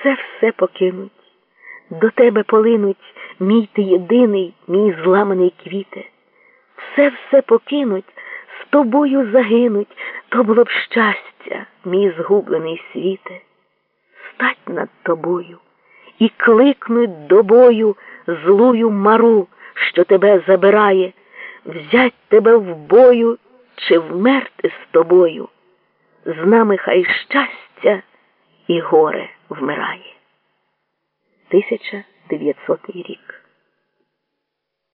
все все покинуть, до тебе полинуть, мій ти єдиний, мій зламаний квіте. Все все покинуть, з тобою загинуть, то було б щастя, мій згублений світе. Стать над тобою і кликнуть до бою злую мару, що тебе забирає, взять тебе в бою чи вмерти з тобою. З нами хай щастя і горе вмирає. 1900 рік